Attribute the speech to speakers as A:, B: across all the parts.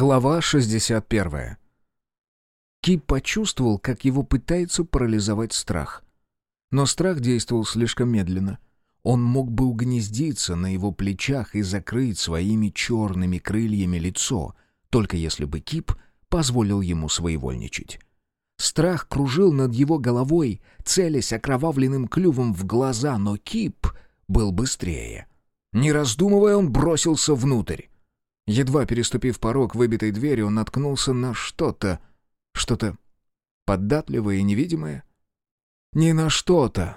A: Глава 61. Кип почувствовал, как его пытается парализовать страх. Но страх действовал слишком медленно. Он мог бы угнездиться на его плечах и закрыть своими черными крыльями лицо, только если бы Кип позволил ему своевольничать. Страх кружил над его головой, целясь окровавленным клювом в глаза, но Кип был быстрее. Не раздумывая, он бросился внутрь. Едва переступив порог выбитой двери, он наткнулся на что-то, что-то податливое и невидимое. Не на что-то,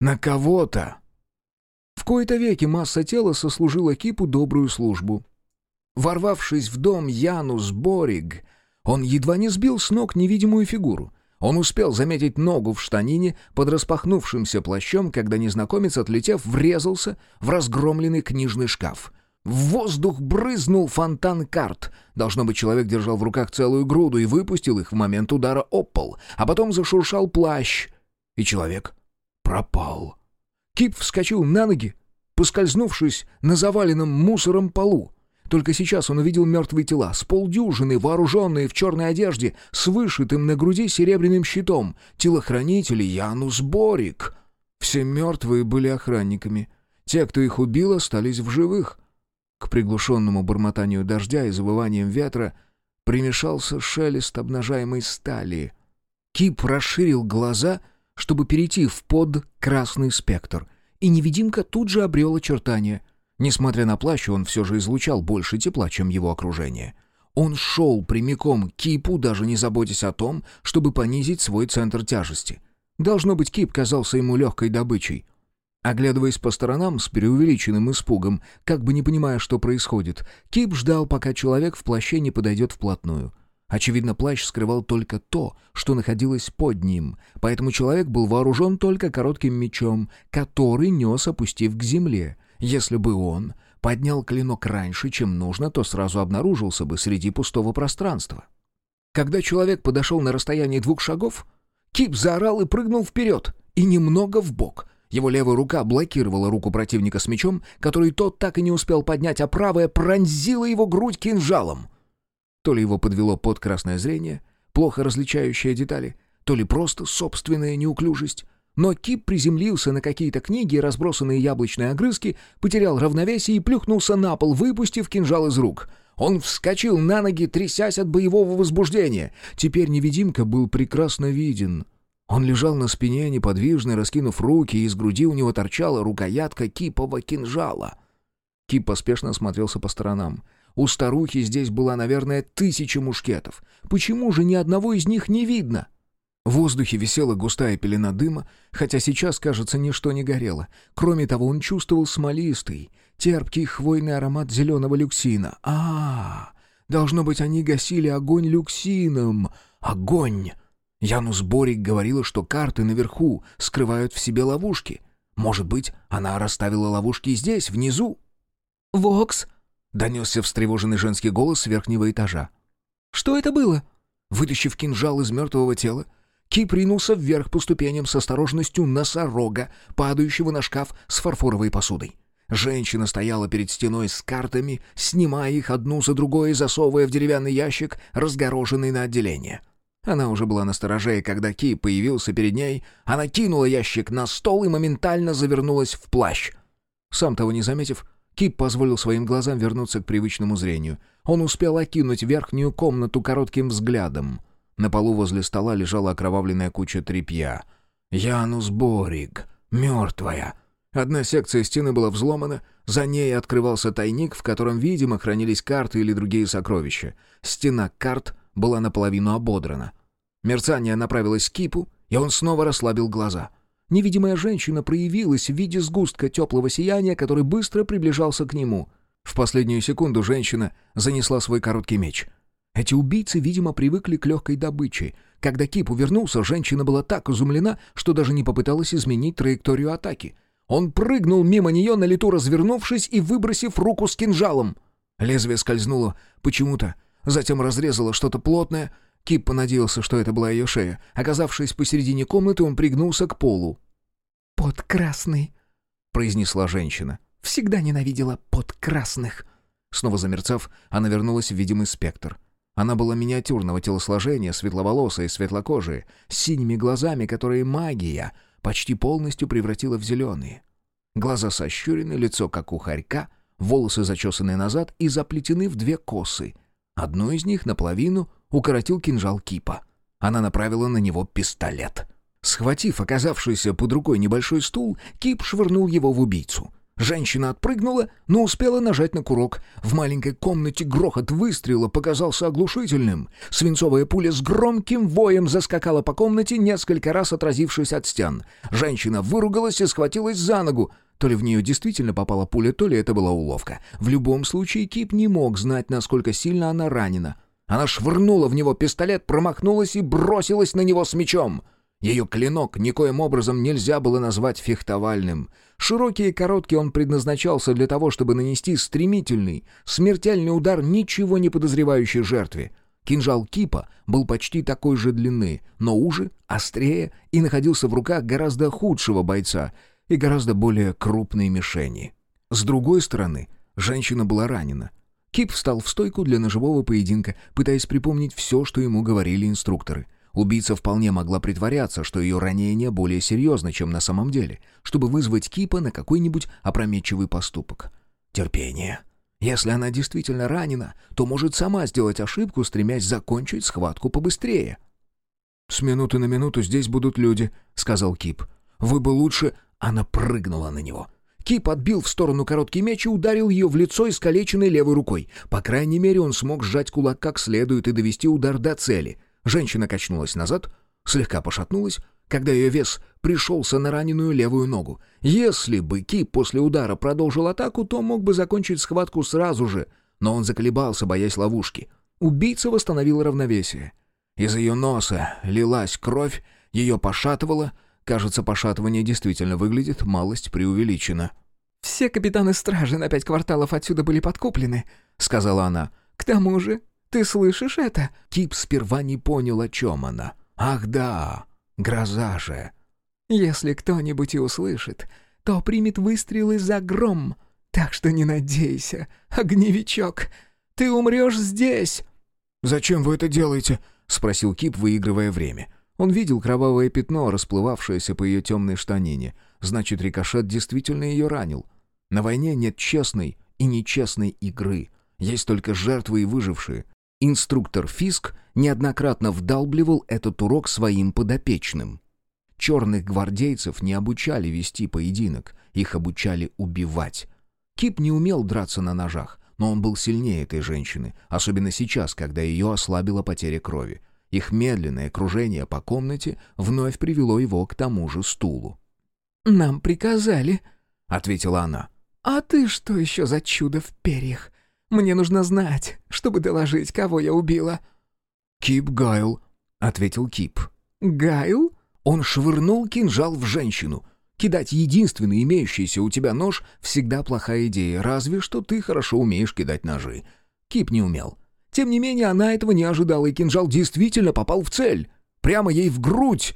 A: на кого-то. В кои-то веки масса тела сослужила Кипу добрую службу. Ворвавшись в дом Янус Бориг, он едва не сбил с ног невидимую фигуру. Он успел заметить ногу в штанине под распахнувшимся плащом, когда незнакомец, отлетев, врезался в разгромленный книжный шкаф — в воздух брызнул фонтан карт. Должно быть, человек держал в руках целую груду и выпустил их в момент удара об пол, а потом зашуршал плащ, и человек пропал. Кип вскочил на ноги, поскользнувшись на заваленном мусором полу. Только сейчас он увидел мертвые тела, с полдюжины, вооруженные в черной одежде, с вышитым на груди серебряным щитом, телохранители Янус Борик. Все мертвые были охранниками. Те, кто их убил, остались в живых. К приглушенному бормотанию дождя и завываниям ветра примешался шелест обнажаемой стали. Кип расширил глаза, чтобы перейти в под красный спектр, и невидимка тут же обрел очертания. Несмотря на плащ, он все же излучал больше тепла, чем его окружение. Он шел прямиком к Кипу, даже не заботясь о том, чтобы понизить свой центр тяжести. Должно быть, Кип казался ему легкой добычей. Оглядываясь по сторонам с преувеличенным испугом, как бы не понимая, что происходит, Кип ждал, пока человек в плаще не подойдет вплотную. Очевидно, плащ скрывал только то, что находилось под ним, поэтому человек был вооружен только коротким мечом, который нес, опустив к земле. Если бы он поднял клинок раньше, чем нужно, то сразу обнаружился бы среди пустого пространства. Когда человек подошел на расстояние двух шагов, Кип заорал и прыгнул вперед, и немного вбок — его левая рука блокировала руку противника с мечом, который тот так и не успел поднять, а правая пронзила его грудь кинжалом. То ли его подвело под красное зрение, плохо различающее детали, то ли просто собственная неуклюжесть. Но Кип приземлился на какие-то книги разбросанные яблочные огрызки, потерял равновесие и плюхнулся на пол, выпустив кинжал из рук. Он вскочил на ноги, трясясь от боевого возбуждения. Теперь невидимка был прекрасно виден — он лежал на спине, неподвижно, раскинув руки, и из груди у него торчала рукоятка кипового кинжала. Кип поспешно осмотрелся по сторонам. У старухи здесь была, наверное, тысяча мушкетов. Почему же ни одного из них не видно? В воздухе висела густая пелена дыма, хотя сейчас, кажется, ничто не горело. Кроме того, он чувствовал смолистый, терпкий хвойный аромат зеленого люксина. а, -а, -а Должно быть, они гасили огонь люксином. Огонь! Янус Борик говорила, что карты наверху скрывают в себе ловушки. Может быть, она расставила ловушки здесь, внизу?
B: «Вокс!»
A: — донесся встревоженный женский голос с верхнего этажа.
B: «Что это было?»
A: Вытащив кинжал из мертвого тела, Ки принулся вверх по ступеням с осторожностью носорога, падающего на шкаф с фарфоровой посудой. Женщина стояла перед стеной с картами, снимая их одну за другой и засовывая в деревянный ящик, разгороженный на отделение. Она уже была на стороже, и когда Ки появился перед ней, она кинула ящик на стол и моментально завернулась в плащ. Сам того не заметив, Кип позволил своим глазам вернуться к привычному зрению. Он успел окинуть верхнюю комнату коротким взглядом. На полу возле стола лежала окровавленная куча тряпья. «Янус Бориг. Мертвая». Одна секция стены была взломана, за ней открывался тайник, в котором, видимо, хранились карты или другие сокровища. Стена карт была наполовину ободрана. Мерцание направилось к кипу, и он снова расслабил глаза. Невидимая женщина проявилась в виде сгустка теплого сияния, который быстро приближался к нему. В последнюю секунду женщина занесла свой короткий меч. Эти убийцы, видимо, привыкли к легкой добыче. Когда Кип увернулся, женщина была так изумлена, что даже не попыталась изменить траекторию атаки. Он прыгнул мимо нее на лету, развернувшись и выбросив руку с кинжалом. Лезвие скользнуло почему-то Затем разрезала что-то плотное. Кип понадеялся, что это была ее шея. Оказавшись посередине комнаты, он пригнулся к полу.
B: «Под красный», — произнесла женщина. «Всегда ненавидела под красных».
A: Снова замерцав, она вернулась в видимый спектр. Она была миниатюрного телосложения, светловолосая и светлокожая, с синими глазами, которые магия почти полностью превратила в зеленые. Глаза сощурены, лицо как у хорька, волосы зачесаны назад и заплетены в две косы. Одну из них наполовину укоротил кинжал Кипа. Она направила на него пистолет. Схватив оказавшийся под рукой небольшой стул, Кип швырнул его в убийцу. Женщина отпрыгнула, но успела нажать на курок. В маленькой комнате грохот выстрела показался оглушительным. Свинцовая пуля с громким воем заскакала по комнате, несколько раз отразившись от стен. Женщина выругалась и схватилась за ногу. То ли в нее действительно попала пуля, то ли это была уловка. В любом случае Кип не мог знать, насколько сильно она ранена. Она швырнула в него пистолет, промахнулась и бросилась на него с мечом. Ее клинок никоим образом нельзя было назвать фехтовальным. Широкий и короткий он предназначался для того, чтобы нанести стремительный, смертельный удар ничего не подозревающей жертве. Кинжал Кипа был почти такой же длины, но уже, острее и находился в руках гораздо худшего бойца и гораздо более крупной мишени. С другой стороны, женщина была ранена. Кип встал в стойку для ножевого поединка, пытаясь припомнить все, что ему говорили инструкторы — Убийца вполне могла притворяться, что ее ранение более серьезно, чем на самом деле, чтобы вызвать Кипа на какой-нибудь опрометчивый поступок. Терпение. Если она действительно ранена, то может сама сделать ошибку, стремясь закончить схватку побыстрее. «С минуты на минуту здесь будут люди», — сказал Кип. «Вы бы лучше...» Она прыгнула на него. Кип отбил в сторону короткий меч и ударил ее в лицо искалеченной левой рукой. По крайней мере, он смог сжать кулак как следует и довести удар до цели — Женщина качнулась назад, слегка пошатнулась, когда ее вес пришелся на раненую левую ногу. Если бы Кип после удара продолжил атаку, то мог бы закончить схватку сразу же, но он заколебался, боясь ловушки. Убийца восстановил равновесие. Из ее носа лилась кровь, ее пошатывало. Кажется, пошатывание действительно выглядит малость преувеличено.
B: «Все капитаны стражи на пять кварталов отсюда были подкуплены», — сказала она. «К тому же ты слышишь это?»
A: Кип сперва не понял, о чем она. «Ах да, гроза же!»
B: «Если кто-нибудь и услышит, то примет выстрелы за гром. Так что не надейся, огневичок. Ты умрешь здесь!»
A: «Зачем вы это делаете?» — спросил Кип, выигрывая время. Он видел кровавое пятно, расплывавшееся по ее темной штанине. Значит, рикошет действительно ее ранил. На войне нет честной и нечестной игры. Есть только жертвы и выжившие. Инструктор Фиск неоднократно вдалбливал этот урок своим подопечным. Черных гвардейцев не обучали вести поединок, их обучали убивать. Кип не умел драться на ножах, но он был сильнее этой женщины, особенно сейчас, когда ее ослабила потеря крови. Их медленное кружение по комнате вновь привело его к тому же стулу.
B: «Нам приказали», —
A: ответила она.
B: «А ты что еще за чудо в перьях? Мне нужно знать, чтобы доложить, кого я убила».
A: «Кип Гайл», — ответил Кип.
B: «Гайл?»
A: Он швырнул кинжал в женщину. Кидать единственный имеющийся у тебя нож всегда плохая идея, разве что ты хорошо умеешь кидать ножи. Кип не умел. Тем не менее, она этого не ожидала, и кинжал действительно попал в цель. Прямо ей в грудь.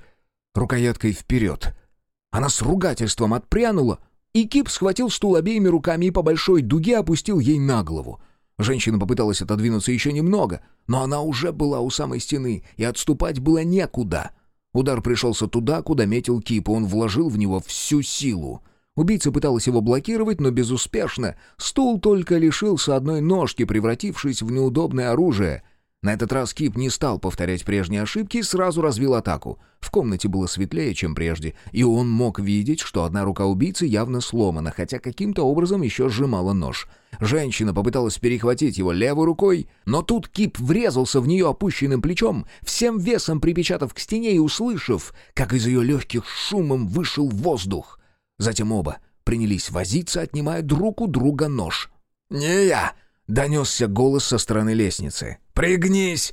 A: Рукояткой вперед. Она с ругательством отпрянула, и Кип схватил стул обеими руками и по большой дуге опустил ей на голову. Женщина попыталась отодвинуться еще немного, но она уже была у самой стены, и отступать было некуда. Удар пришелся туда, куда метил Кип, и он вложил в него всю силу. Убийца пыталась его блокировать, но безуспешно. Стул только лишился одной ножки, превратившись в неудобное оружие — на этот раз Кип не стал повторять прежние ошибки и сразу развил атаку. В комнате было светлее, чем прежде, и он мог видеть, что одна рука убийцы явно сломана, хотя каким-то образом еще сжимала нож. Женщина попыталась перехватить его левой рукой, но тут Кип врезался в нее опущенным плечом, всем весом припечатав к стене и услышав, как из ее легких шумом вышел воздух. Затем оба принялись возиться, отнимая друг у друга нож. «Не я!» — донесся голос со стороны лестницы. «Пригнись!»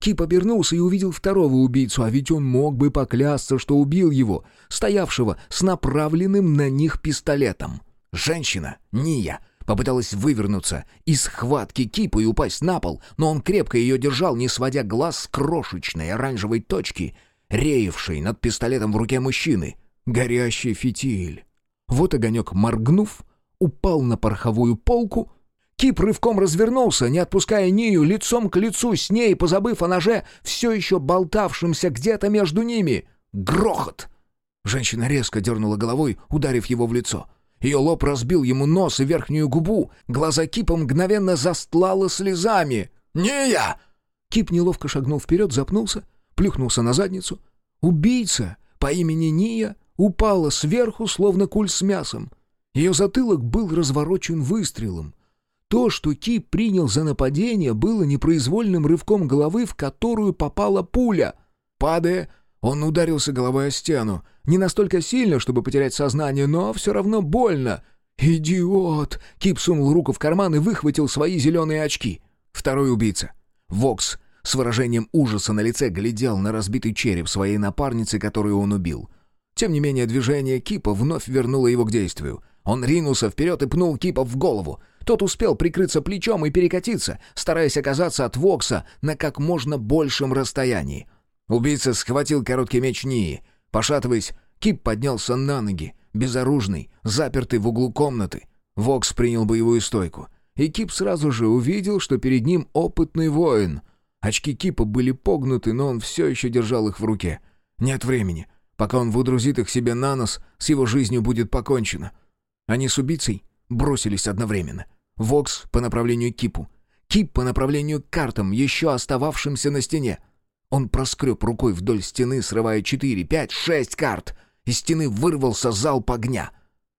A: Кип обернулся и увидел второго убийцу, а ведь он мог бы поклясться, что убил его, стоявшего с направленным на них пистолетом. Женщина, Ния, попыталась вывернуться из схватки Кипа и упасть на пол, но он крепко ее держал, не сводя глаз с крошечной оранжевой точки, реевшей над пистолетом в руке мужчины. Горящий фитиль. Вот огонек, моргнув, упал на пороховую полку — Кип рывком развернулся, не отпуская Нию, лицом к лицу с ней, позабыв о ноже, все еще болтавшемся где-то между ними. Грохот! Женщина резко дернула головой, ударив его в лицо. Ее лоб разбил ему нос и верхнюю губу. Глаза Кипа мгновенно застлало слезами. «Ния!» Кип неловко шагнул вперед, запнулся, плюхнулся на задницу. Убийца по имени Ния упала сверху, словно куль с мясом. Ее затылок был разворочен выстрелом. То, что Ки принял за нападение, было непроизвольным рывком головы, в которую попала пуля. Падая, он ударился головой о стену. Не настолько сильно, чтобы потерять сознание, но все равно больно. «Идиот!» Кип сунул руку в карман и выхватил свои зеленые очки. Второй убийца. Вокс с выражением ужаса на лице глядел на разбитый череп своей напарницы, которую он убил. Тем не менее, движение Кипа вновь вернуло его к действию. Он ринулся вперед и пнул Кипа в голову. Тот успел прикрыться плечом и перекатиться, стараясь оказаться от Вокса на как можно большем расстоянии. Убийца схватил короткий меч Нии. Пошатываясь, Кип поднялся на ноги, безоружный, запертый в углу комнаты. Вокс принял боевую стойку. И Кип сразу же увидел, что перед ним опытный воин. Очки Кипа были погнуты, но он все еще держал их в руке. Нет времени. Пока он выдрузит их себе на нос, с его жизнью будет покончено. Они с убийцей бросились одновременно. Вокс по направлению к Кипу. Кип по направлению к картам, еще остававшимся на стене. Он проскреб рукой вдоль стены, срывая четыре, пять, шесть карт. Из стены вырвался залп огня.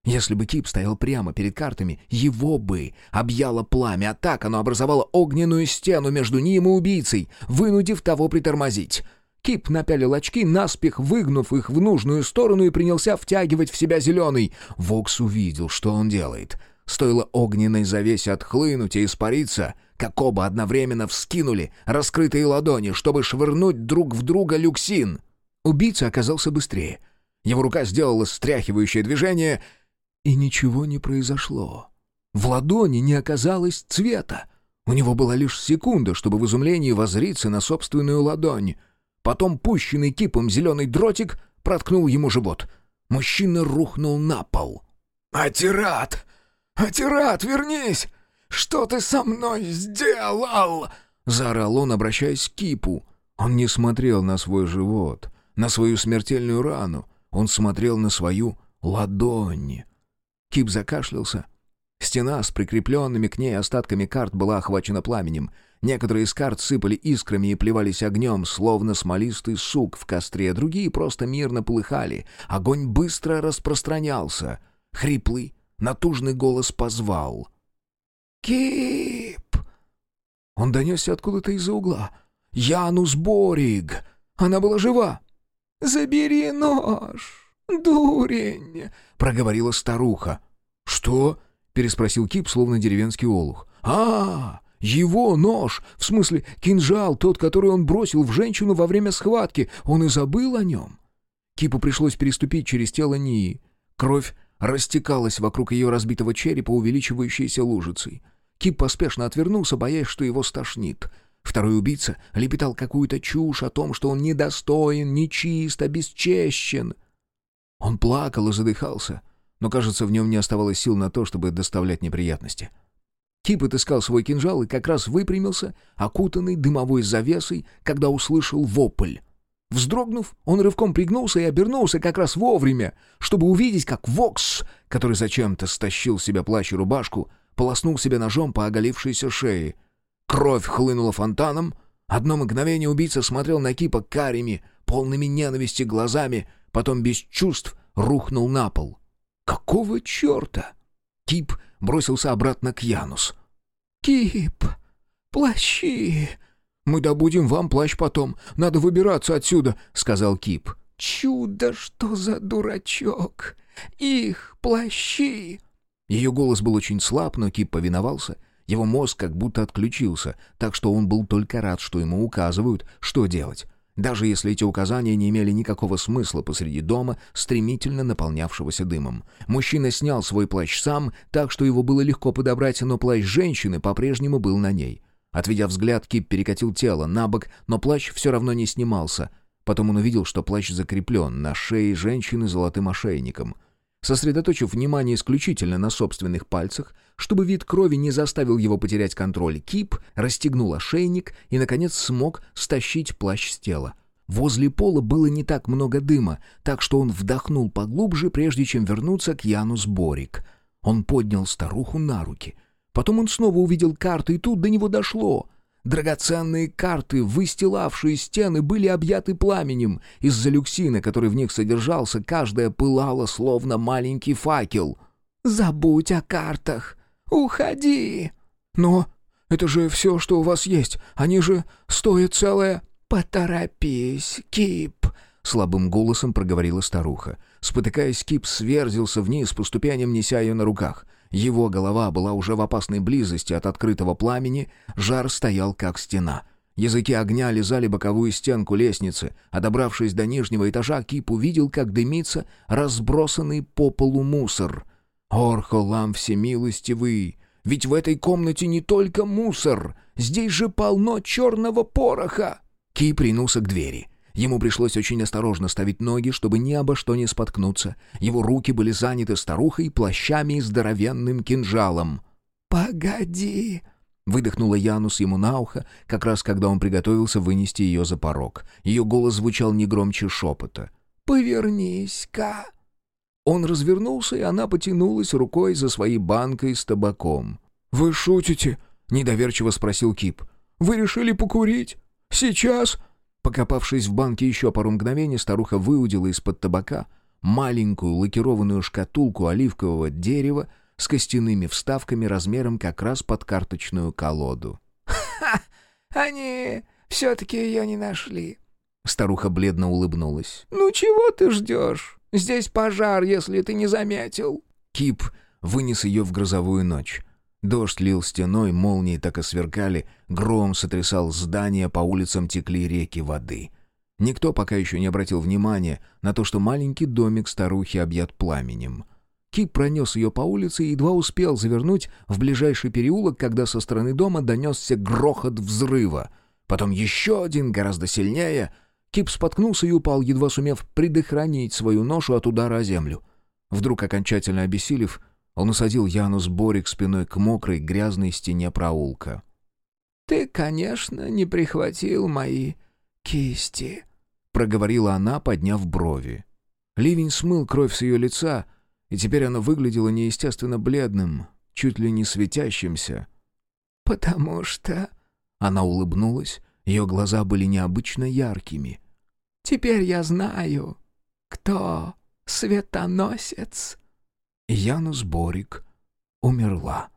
A: Если бы Кип стоял прямо перед картами, его бы объяло пламя, а так оно образовало огненную стену между ним и убийцей, вынудив того притормозить. Кип напялил очки, наспех выгнув их в нужную сторону и принялся втягивать в себя зеленый. Вокс увидел, что он делает. Стоило огненной завесе отхлынуть и испариться, как оба одновременно вскинули раскрытые ладони, чтобы швырнуть друг в друга люксин. Убийца оказался быстрее. Его рука сделала стряхивающее движение, и ничего не произошло. В ладони не оказалось цвета. У него была лишь секунда, чтобы в изумлении возриться на собственную ладонь — Потом пущенный кипом зеленый дротик проткнул ему живот. Мужчина рухнул на пол. «Атират! Атират, вернись! Что ты со мной сделал?» Заорал он, обращаясь к кипу. Он не смотрел на свой живот, на свою смертельную рану. Он смотрел на свою ладонь. Кип закашлялся. Стена с прикрепленными к ней остатками карт была охвачена пламенем — Некоторые из карт сыпали искрами и плевались огнем, словно смолистый сук в костре, другие просто мирно полыхали. Огонь быстро распространялся. Хриплый, натужный голос позвал. «Кип!» Он донесся откуда-то из-за угла. «Янус Бориг! Она была жива!» «Забери нож, дурень!» — проговорила старуха. «Что?» — переспросил Кип, словно деревенский олух. «А, его нож, в смысле кинжал, тот, который он бросил в женщину во время схватки, он и забыл о нем. Кипу пришлось переступить через тело Нии. Кровь растекалась вокруг ее разбитого черепа, увеличивающейся лужицей. Кип поспешно отвернулся, боясь, что его стошнит. Второй убийца лепетал какую-то чушь о том, что он недостоин, нечист, обесчещен. Он плакал и задыхался, но, кажется, в нем не оставалось сил на то, чтобы доставлять неприятности. — Кип отыскал свой кинжал и как раз выпрямился, окутанный дымовой завесой, когда услышал вопль. Вздрогнув, он рывком пригнулся и обернулся как раз вовремя, чтобы увидеть, как Вокс, который зачем-то стащил с себя плащ и рубашку, полоснул себя ножом по оголившейся шее. Кровь хлынула фонтаном. Одно мгновение убийца смотрел на Кипа карими, полными ненависти глазами, потом без чувств рухнул на пол. «Какого черта?» Кип бросился обратно к Янус. «Кип, плащи!» «Мы добудем вам плащ потом. Надо выбираться отсюда», — сказал Кип. «Чудо, что за дурачок! Их плащи!» Ее голос был очень слаб, но Кип повиновался. Его мозг как будто отключился, так что он был только рад, что ему указывают, что делать даже если эти указания не имели никакого смысла посреди дома, стремительно наполнявшегося дымом. Мужчина снял свой плащ сам, так что его было легко подобрать, но плащ женщины по-прежнему был на ней. Отведя взгляд, Кип перекатил тело на бок, но плащ все равно не снимался. Потом он увидел, что плащ закреплен на шее женщины золотым ошейником. Сосредоточив внимание исключительно на собственных пальцах, чтобы вид крови не заставил его потерять контроль, Кип расстегнул ошейник и, наконец, смог стащить плащ с тела. Возле пола было не так много дыма, так что он вдохнул поглубже, прежде чем вернуться к Янус Борик. Он поднял старуху на руки. Потом он снова увидел карты, и тут до него дошло. Драгоценные карты, выстилавшие стены, были объяты пламенем. Из-за люксина, который в них содержался, каждая пылала, словно маленький факел.
B: «Забудь о картах! Уходи!»
A: «Но это же все, что у вас есть. Они же стоят целое...»
B: «Поторопись, Кип!»
A: — слабым голосом проговорила старуха. Спотыкаясь, Кип сверзился вниз по ступеням, неся ее на руках. Его голова была уже в опасной близости от открытого пламени, жар стоял как стена. Языки огня лизали боковую стенку лестницы, а добравшись до нижнего этажа, Кип увидел, как дымится разбросанный по полу мусор. «Орхолам всемилостивый! Ведь в этой комнате не только мусор, здесь же полно черного пороха!» Ки принулся к двери. Ему пришлось очень осторожно ставить ноги, чтобы ни обо что не споткнуться. Его руки были заняты старухой, плащами и здоровенным кинжалом.
B: «Погоди!»
A: — выдохнула Янус ему на ухо, как раз когда он приготовился вынести ее за порог. Ее голос звучал не громче шепота.
B: «Повернись-ка!»
A: Он развернулся, и она потянулась рукой за своей банкой с табаком.
C: «Вы шутите?»
A: — недоверчиво спросил Кип.
C: «Вы решили покурить? Сейчас?»
A: Покопавшись в банке еще пару мгновений, старуха выудила из-под табака маленькую лакированную шкатулку оливкового дерева с костяными вставками размером как раз под карточную колоду.
B: «Ха! Они все-таки ее не нашли!»
A: Старуха бледно улыбнулась.
B: «Ну чего ты ждешь? Здесь пожар, если ты не заметил!»
A: Кип вынес ее в грозовую ночь. Дождь лил стеной, молнии так и сверкали, гром сотрясал здания, по улицам текли реки воды. Никто пока еще не обратил внимания на то, что маленький домик старухи объят пламенем. Кип пронес ее по улице и едва успел завернуть в ближайший переулок, когда со стороны дома донесся грохот взрыва. Потом еще один, гораздо сильнее. Кип споткнулся и упал, едва сумев предохранить свою ношу от удара о землю. Вдруг, окончательно обессилев, он усадил Янус Борик спиной к мокрой, грязной стене проулка.
B: «Ты, конечно, не прихватил мои кисти», —
A: проговорила она, подняв брови. Ливень смыл кровь с ее лица, и теперь она выглядела неестественно бледным, чуть ли не светящимся.
B: «Потому что...»
A: Она улыбнулась, ее глаза были необычно яркими.
B: «Теперь я знаю, кто светоносец».
A: Янус Борик умерла.